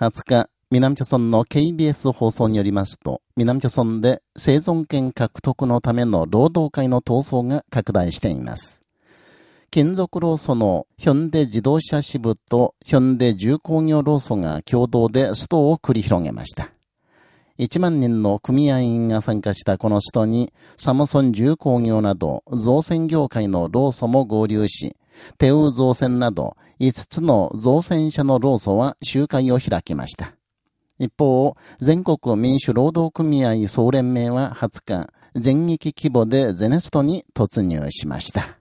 20日、南朝村の KBS 放送によりますと、南朝村で生存権獲得のための労働会の闘争が拡大しています。金属労組のヒョンデ自動車支部とヒョンデ重工業労組が共同でストを繰り広げました。1万人の組合員が参加したこのストに、サムソン重工業など造船業界の労組も合流し、テウ造船など5つの造船者の労組は集会を開きました。一方、全国民主労働組合総連盟は20日、全域規模でゼネストに突入しました。